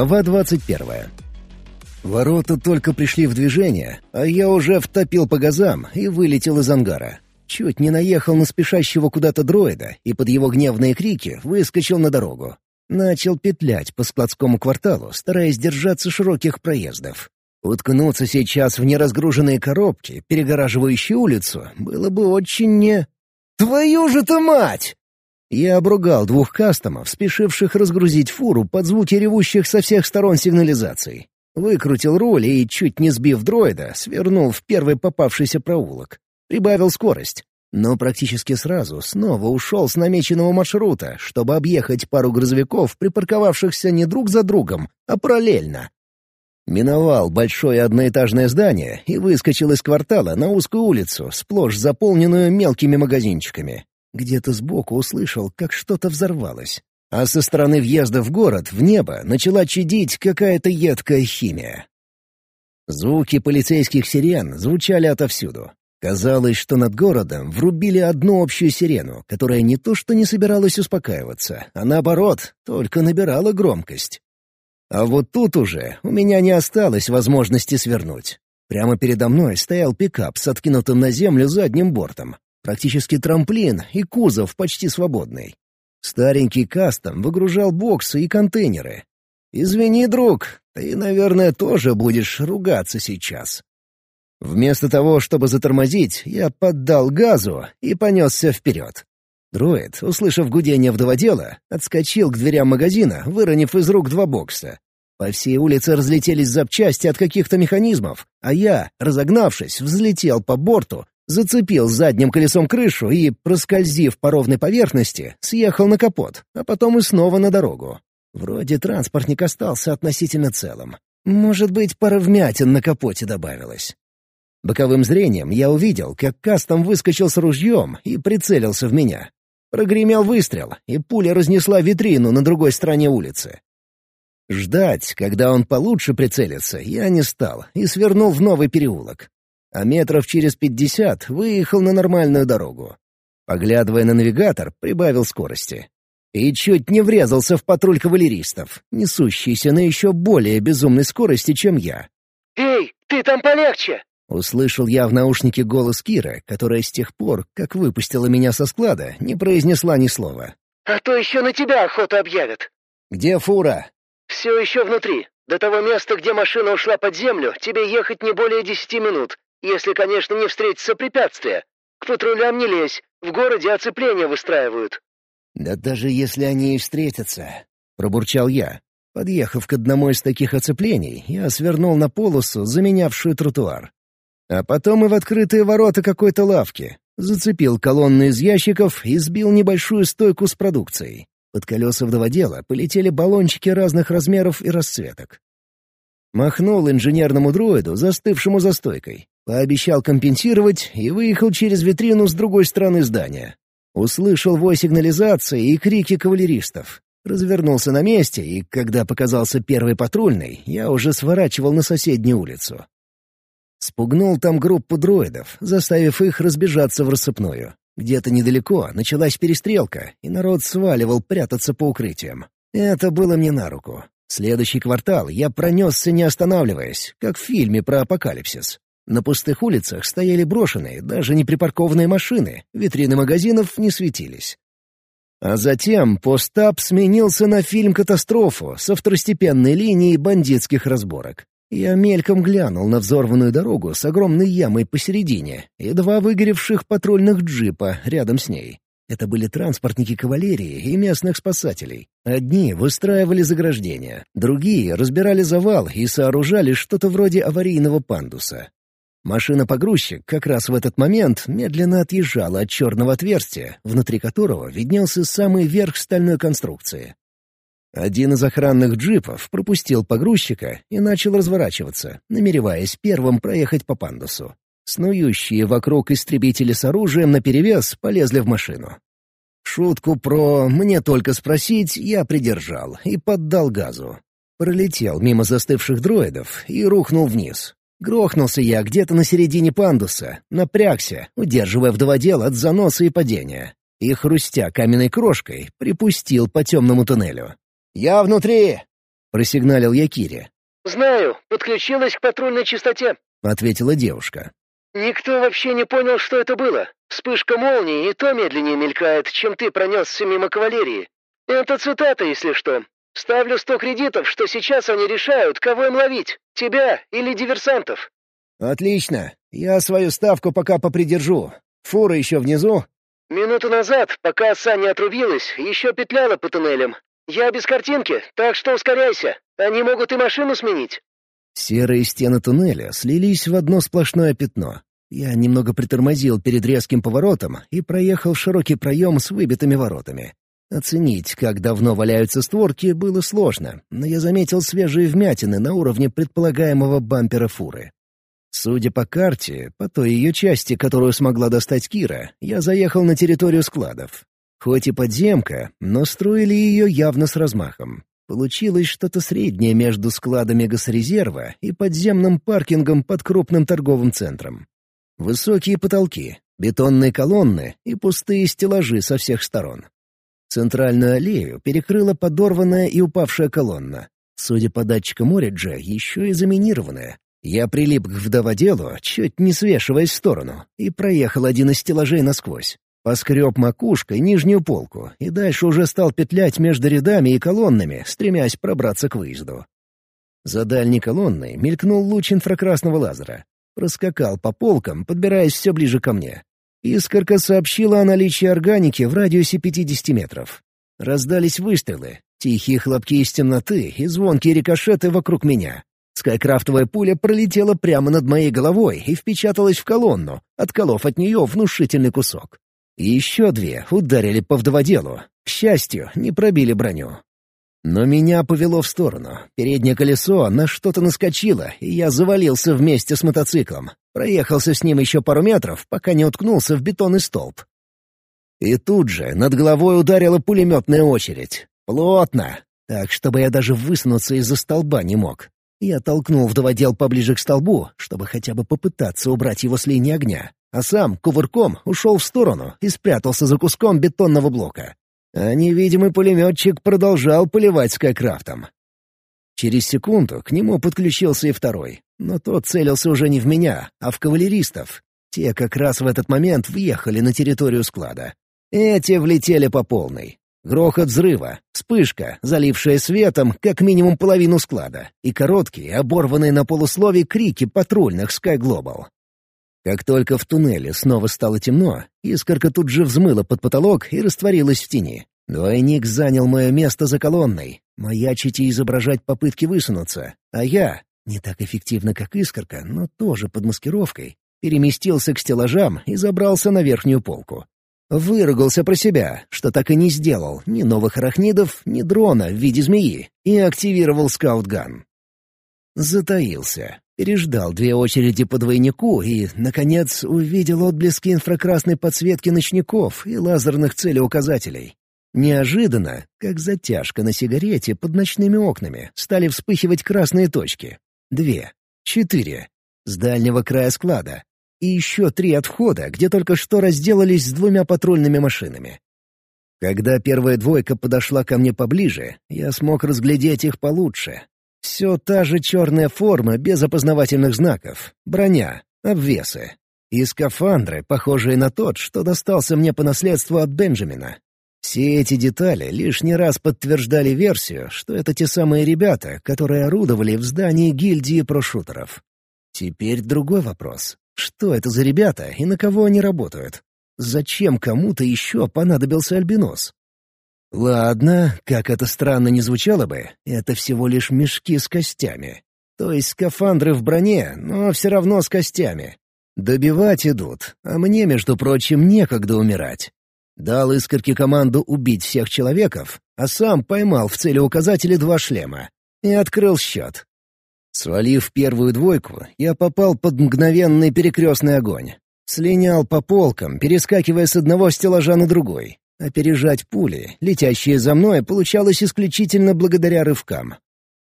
Глава двадцать первая. Ворота только пришли в движение, а я уже втопил по газам и вылетел из ангара. Чуть не наехал на спешащего куда-то дроида и под его гневные крики выскочил на дорогу. Начал петлять по складскому кварталу, стараясь держаться широких проездов. Уткнуться сейчас в неразгруженные коробки, перегораживающие улицу, было бы очень не... «Твою же-то мать!» Я обругал двух кастомов, спешивших разгрузить фуру под звуки ревущих со всех сторон сигнализаций. Выкрутил руль и, чуть не сбив дроида, свернул в первый попавшийся проулок. Прибавил скорость. Но практически сразу снова ушел с намеченного маршрута, чтобы объехать пару грузовиков, припарковавшихся не друг за другом, а параллельно. Миновал большое одноэтажное здание и выскочил из квартала на узкую улицу, сплошь заполненную мелкими магазинчиками. Где-то сбоку услышал, как что-то взорвалось. А со стороны въезда в город, в небо, начала чадить какая-то едкая химия. Звуки полицейских сирен звучали отовсюду. Казалось, что над городом врубили одну общую сирену, которая не то что не собиралась успокаиваться, а наоборот, только набирала громкость. А вот тут уже у меня не осталось возможности свернуть. Прямо передо мной стоял пикап с откинутым на землю задним бортом. Практически трамплин и кузов почти свободный. Старенький кастом выгружал боксы и контейнеры. «Извини, друг, ты, наверное, тоже будешь ругаться сейчас». Вместо того, чтобы затормозить, я поддал газу и понесся вперед. Дроид, услышав гудение вдоводела, отскочил к дверям магазина, выронив из рук два бокса. По всей улице разлетелись запчасти от каких-то механизмов, а я, разогнавшись, взлетел по борту зацепил задним колесом крышу и, проскользив по ровной поверхности, съехал на капот, а потом и снова на дорогу. Вроде транспортник остался относительно целым. Может быть, пара вмятин на капоте добавилось. Боковым зрением я увидел, как Кастом выскочил с ружьем и прицелился в меня. Прогремел выстрел, и пуля разнесла витрину на другой стороне улицы. Ждать, когда он получше прицелится, я не стал и свернул в новый переулок а метров через пятьдесят выехал на нормальную дорогу. Поглядывая на навигатор, прибавил скорости. И чуть не врезался в патруль кавалеристов, несущийся на еще более безумной скорости, чем я. «Эй, ты там полегче!» Услышал я в наушнике голос Кира, которая с тех пор, как выпустила меня со склада, не произнесла ни слова. «А то еще на тебя охоту объявят». «Где фура?» «Все еще внутри. До того места, где машина ушла под землю, тебе ехать не более десяти минут. Если, конечно, не встретится препятствие. К патрулям не лезь, в городе оцепление выстраивают». «Да даже если они и встретятся», — пробурчал я. Подъехав к одному из таких оцеплений, я свернул на полосу, заменявшую тротуар. А потом и в открытые ворота какой-то лавки. Зацепил колонну из ящиков и сбил небольшую стойку с продукцией. Под колеса вдоводела полетели баллончики разных размеров и расцветок. Махнул инженерному дроиду, застывшему за стойкой. Пообещал компенсировать и выехал через витрину с другой стороны здания. Услышал вой сигнализации и крики кавалеристов. Развернулся на месте, и когда показался первый патрульный, я уже сворачивал на соседнюю улицу. Спугнул там группу дроидов, заставив их разбежаться в рассыпную. Где-то недалеко началась перестрелка, и народ сваливал прятаться по укрытиям. Это было мне на руку. Следующий квартал я пронесся не останавливаясь, как в фильме про апокалипсис. На пустых улицах стояли брошенные, даже не припаркованные машины, витрины магазинов не светились. А затем постап сменился на фильм-катастрофу со второстепенной линией бандитских разборок. Я мельком глянул на взорванную дорогу с огромной ямой посередине и два выгоревших патрульных джипа рядом с ней. Это были транспортники кавалерии и местных спасателей. Одни выстраивали заграждения, другие разбирали завал и сооружали что-то вроде аварийного пандуса. Машина-погрузчик как раз в этот момент медленно отъезжала от черного отверстия, внутри которого виднелся самый верх стальной конструкции. Один из охранных джипов пропустил погрузчика и начал разворачиваться, намереваясь первым проехать по пандусу. Снующие вокруг истребители с оружием наперевес полезли в машину. Шутку про «мне только спросить» я придержал и поддал газу. Пролетел мимо застывших дроидов и рухнул вниз, Грохнулся я где-то на середине пандуса, напрягся, удерживая вдоводел от заноса и падения. И, хрустя каменной крошкой, припустил по темному туннелю. «Я внутри!» — просигналил я Кире. «Знаю, подключилась к патрульной частоте», — ответила девушка. «Никто вообще не понял, что это было. Вспышка молнии и то медленнее мелькает, чем ты пронесся мимо кавалерии. Это цитата, если что. Ставлю сто кредитов, что сейчас они решают, кого им ловить, тебя или диверсантов». «Отлично. Я свою ставку пока попридержу. Фура еще внизу?» «Минуту назад, пока оса не отрубилась, еще петляла по туннелям. Я без картинки, так что ускоряйся. Они могут и машину сменить». Серые стены туннеля слились в одно сплошное пятно. Я немного притормозил перед резким поворотом и проехал широкий проем с выбитыми воротами. Оценить, как давно валяются створки, было сложно, но я заметил свежие вмятины на уровне предполагаемого бампера фуры. Судя по карте, по той ее части, которую смогла достать Кира, я заехал на территорию складов. Хоть и подземка, но строили ее явно с размахом. Получилось что-то среднее между складами госрезерва и подземным паркингом под крупным торговым центром. Высокие потолки, бетонные колонны и пустые стеллажи со всех сторон. Центральную аллею перекрыла подорванная и упавшая колонна. Судя по датчикам Ориджа, еще и заминированная. Я прилип к вдоводелу, чуть не свешиваясь в сторону, и проехал один из стеллажей насквозь. Поскреб макушкой нижнюю полку и дальше уже стал петлять между рядами и колоннами, стремясь пробраться к выезду. За дальней колонной мелькнул луч инфракрасного лазера. Проскакал по полкам, подбираясь все ближе ко мне. Искорка сообщила о наличии органики в радиусе 50 метров. Раздались выстрелы, тихие хлопки из темноты и звонкие рикошеты вокруг меня. Скайкрафтовая пуля пролетела прямо над моей головой и впечаталась в колонну, отколов от нее внушительный кусок. Еще две ударили по вдоводелу. К счастью, не пробили броню. Но меня повело в сторону. Переднее колесо на что-то наскочило, и я завалился вместе с мотоциклом. Проехался с ним еще пару метров, пока не уткнулся в бетонный столб. И тут же над головой ударила пулеметная очередь. Плотно, так, чтобы я даже высунуться из-за столба не мог. Я толкнул вдоводел поближе к столбу, чтобы хотя бы попытаться убрать его с линии огня а сам кувырком ушел в сторону и спрятался за куском бетонного блока. А невидимый пулеметчик продолжал поливать скайкрафтом. Через секунду к нему подключился и второй, но тот целился уже не в меня, а в кавалеристов. Те как раз в этот момент въехали на территорию склада. Эти влетели по полной. Грохот взрыва, вспышка, залившая светом как минимум половину склада, и короткие, оборванные на полуслове крики патрульных Sky Global. Как только в туннеле снова стало темно, искорка тут же взмыла под потолок и растворилась в тени. Двойник занял мое место за колонной, маячить и изображать попытки высунуться, а я, не так эффективно, как искорка, но тоже под маскировкой, переместился к стеллажам и забрался на верхнюю полку. Выругался про себя, что так и не сделал ни новых арахнидов, ни дрона в виде змеи, и активировал скаутган. Затаился, переждал две очереди по двойнику и, наконец, увидел отблески инфракрасной подсветки ночников и лазерных целеуказателей. Неожиданно, как затяжка на сигарете под ночными окнами, стали вспыхивать красные точки. Две, четыре, с дальнего края склада. И еще три от входа, где только что разделались с двумя патрульными машинами. Когда первая двойка подошла ко мне поближе, я смог разглядеть их получше, все та же черная форма без опознавательных знаков, броня, обвесы. И скафандры, похожие на тот, что достался мне по наследству от Бенджамина. Все эти детали лишний раз подтверждали версию, что это те самые ребята, которые орудовали в здании гильдии прошутеров. Теперь другой вопрос. Что это за ребята и на кого они работают? Зачем кому-то еще понадобился альбинос? Ладно, как это странно не звучало бы, это всего лишь мешки с костями. То есть скафандры в броне, но все равно с костями. Добивать идут, а мне, между прочим, некогда умирать. Дал искорке команду убить всех человеков, а сам поймал в целеуказателе два шлема. И открыл счет. Свалив первую двойку, я попал под мгновенный перекрестный огонь. Слинял по полкам, перескакивая с одного стеллажа на другой. Опережать пули, летящие за мной, получалось исключительно благодаря рывкам.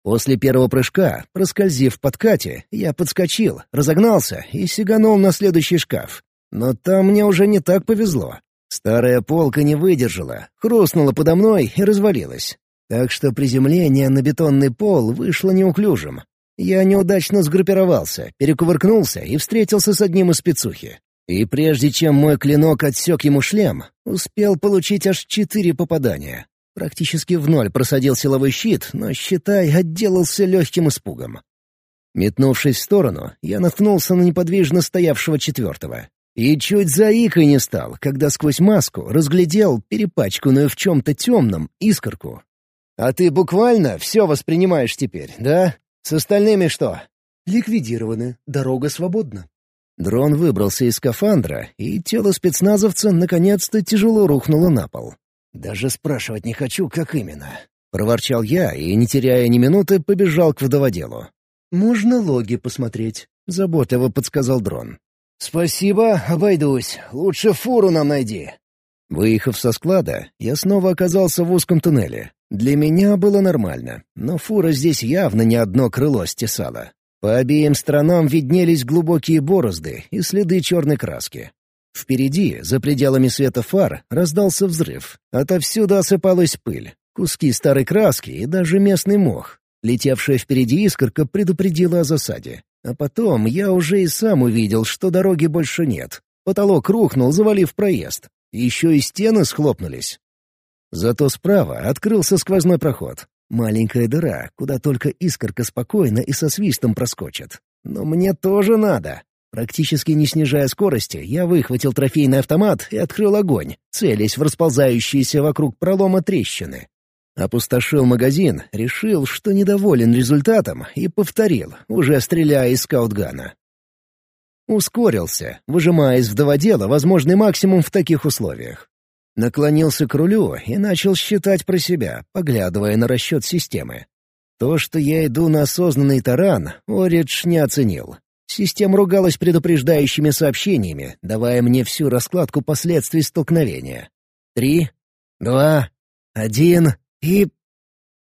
После первого прыжка, проскользив в подкате, я подскочил, разогнался и сиганул на следующий шкаф. Но там мне уже не так повезло. Старая полка не выдержала, хрустнула подо мной и развалилась. Так что приземление на бетонный пол вышло неуклюжим. Я неудачно сгруппировался, перекувыркнулся и встретился с одним из спецухи. И прежде чем мой клинок отсек ему шлем, успел получить аж четыре попадания. Практически в ноль просадил силовой щит, но, считай, отделался легким испугом. Метнувшись в сторону, я наткнулся на неподвижно стоявшего четвертого. И чуть заикой не стал, когда сквозь маску разглядел перепачканную в чем-то темном искорку. «А ты буквально все воспринимаешь теперь, да? С остальными что?» «Ликвидированы. Дорога свободна». Дрон выбрался из скафандра, и тело спецназовца наконец-то тяжело рухнуло на пол. «Даже спрашивать не хочу, как именно». Проворчал я и, не теряя ни минуты, побежал к водоводелу. «Можно логи посмотреть», — заботливо подсказал дрон. «Спасибо, обойдусь. Лучше фуру нам найди». Выехав со склада, я снова оказался в узком туннеле. Для меня было нормально, но фура здесь явно не одно крыло стесала. По обеим сторонам виднелись глубокие борозды и следы черной краски. Впереди, за пределами света фар, раздался взрыв. Отовсюду осыпалась пыль, куски старой краски и даже местный мох. Летевшая впереди искорка предупредила о засаде. А потом я уже и сам увидел, что дороги больше нет. Потолок рухнул, завалив проезд. Еще и стены схлопнулись. Зато справа открылся сквозной проход. Маленькая дыра, куда только искорка спокойно и со свистом проскочит. Но мне тоже надо. Практически не снижая скорости, я выхватил трофейный автомат и открыл огонь, целясь в расползающиеся вокруг пролома трещины. Опустошил магазин, решил, что недоволен результатом, и повторил, уже стреляя из скаутгана. Ускорился, выжимая из вдоводела возможный максимум в таких условиях. Наклонился к рулю и начал считать про себя, поглядывая на расчет системы. То, что я иду на осознанный таран, Оридж не оценил. Система ругалась предупреждающими сообщениями, давая мне всю раскладку последствий столкновения. Три, два, один... И...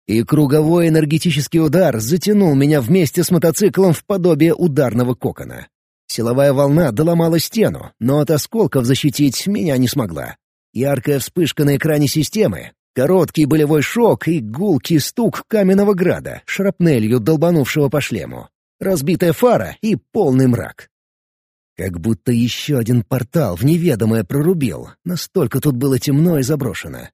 И круговой энергетический удар затянул меня вместе с мотоциклом в подобие ударного кокона. Силовая волна доломала стену, но от осколков защитить меня не смогла. Яркая вспышка на экране системы, короткий болевой шок и гулкий стук каменного града, шрапнелью долбанувшего по шлему. Разбитая фара и полный мрак. Как будто еще один портал в неведомое прорубил, настолько тут было темно и заброшено.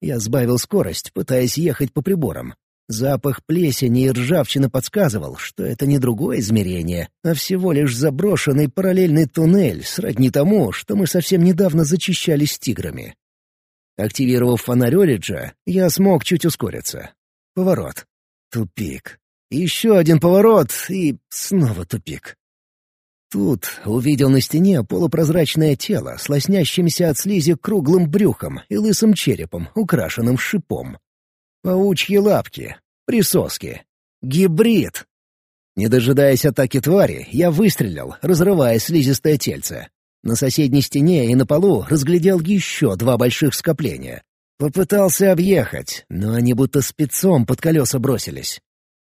Я сбавил скорость, пытаясь ехать по приборам. Запах плесени и ржавчины подсказывал, что это не другое измерение, а всего лишь заброшенный параллельный туннель, сродни тому, что мы совсем недавно зачищали с тиграми. Активировав фонарь Ориджа, я смог чуть ускориться. Поворот. Тупик. Еще один поворот и снова тупик. Тут увидел на стене полупрозрачное тело с лоснящимся от слизи круглым брюхом и лысым черепом, украшенным шипом. Паучьи лапки, присоски, гибрид. Не дожидаясь атаки твари, я выстрелил, разрывая слизистое тельце. На соседней стене и на полу разглядел еще два больших скопления. Попытался объехать, но они будто спецом под колеса бросились.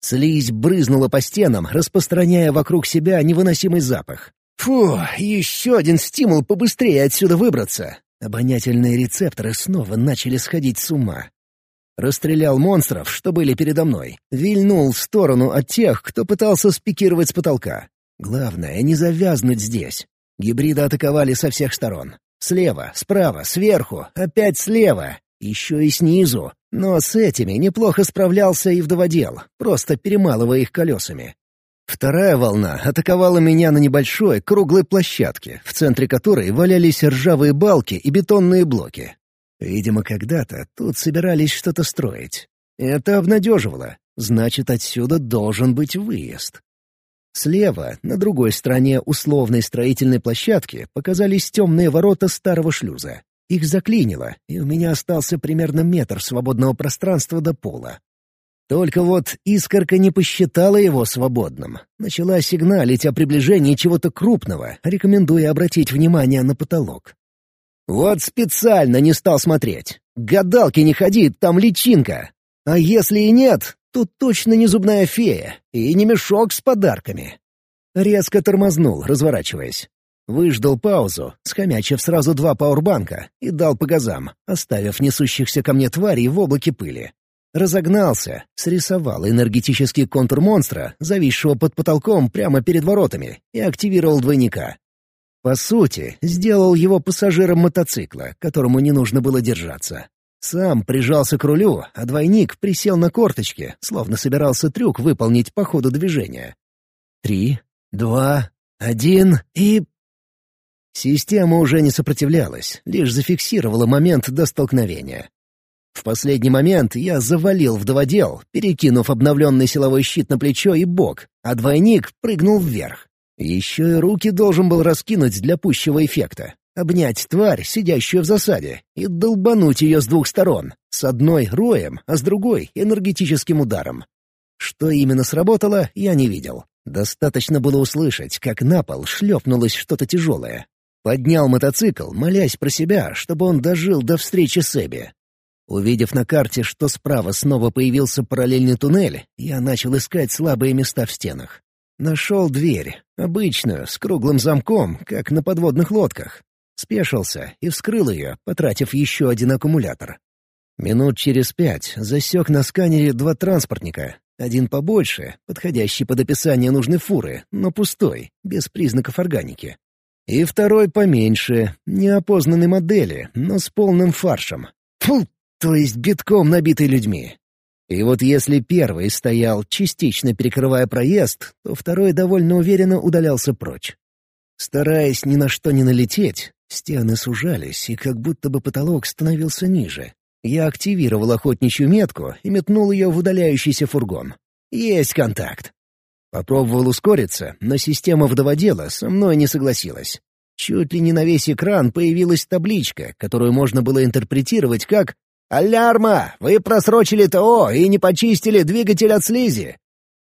Слизь брызнула по стенам, распространяя вокруг себя невыносимый запах. Фу, еще один стимул побыстрее отсюда выбраться. Обонятельные рецепторы снова начали сходить с ума. Расстрелял монстров, что были передо мной. Вильнул в сторону от тех, кто пытался спикировать с потолка. Главное — не завязнуть здесь. Гибриды атаковали со всех сторон. Слева, справа, сверху, опять слева. Еще и снизу. Но с этими неплохо справлялся и вдоводел, просто перемалывая их колесами. Вторая волна атаковала меня на небольшой круглой площадке, в центре которой валялись ржавые балки и бетонные блоки. Видимо, когда-то тут собирались что-то строить. Это обнадеживало. Значит, отсюда должен быть выезд. Слева, на другой стороне условной строительной площадки, показались темные ворота старого шлюза. Их заклинило, и у меня остался примерно метр свободного пространства до пола. Только вот искорка не посчитала его свободным. Начала сигналить о приближении чего-то крупного, рекомендуя обратить внимание на потолок. Вот специально не стал смотреть. Гадалки не ходи, там личинка. А если и нет, то точно не зубная фея и не мешок с подарками. Резко тормознул, разворачиваясь. Выждал паузу, схомячив сразу два пауэрбанка, и дал по газам, оставив несущихся ко мне тварей в облаке пыли. Разогнался, срисовал энергетический контур монстра, зависшего под потолком прямо перед воротами, и активировал двойника. По сути, сделал его пассажиром мотоцикла, которому не нужно было держаться. Сам прижался к рулю, а двойник присел на корточки, словно собирался трюк выполнить по ходу движения. Три, два, один и... Система уже не сопротивлялась, лишь зафиксировала момент до столкновения. В последний момент я завалил вдоводел, перекинув обновленный силовой щит на плечо и бок, а двойник прыгнул вверх. Еще и руки должен был раскинуть для пущего эффекта. Обнять тварь, сидящую в засаде, и долбануть ее с двух сторон. С одной — роем, а с другой — энергетическим ударом. Что именно сработало, я не видел. Достаточно было услышать, как на пол шлепнулось что-то тяжелое. Поднял мотоцикл, молясь про себя, чтобы он дожил до встречи с Эбби. Увидев на карте, что справа снова появился параллельный туннель, я начал искать слабые места в стенах. Нашел дверь, обычную, с круглым замком, как на подводных лодках. Спешился и вскрыл ее, потратив еще один аккумулятор. Минут через пять засек на сканере два транспортника. Один побольше, подходящий под описание нужной фуры, но пустой, без признаков органики. И второй поменьше, неопознанной модели, но с полным фаршем. Фу, то есть битком набитый людьми. И вот если первый стоял, частично перекрывая проезд, то второй довольно уверенно удалялся прочь. Стараясь ни на что не налететь, стены сужались, и как будто бы потолок становился ниже. Я активировал охотничью метку и метнул ее в удаляющийся фургон. Есть контакт. Попробовал ускориться, но система вдоводела со мной не согласилась. Чуть ли не на весь экран появилась табличка, которую можно было интерпретировать как «Алярма! Вы просрочили ТО и не почистили двигатель от слизи!»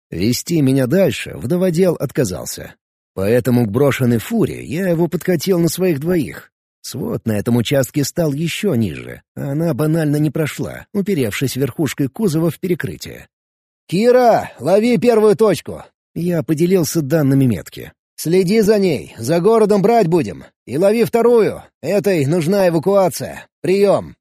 Вести меня дальше вдоводел отказался. Поэтому к брошенной фуре я его подкатил на своих двоих. Свод на этом участке стал еще ниже, а она банально не прошла, уперевшись верхушкой кузова в перекрытие. «Кира, лови первую точку!» Я поделился данными метки. «Следи за ней, за городом брать будем. И лови вторую. Этой нужна эвакуация. Прием!»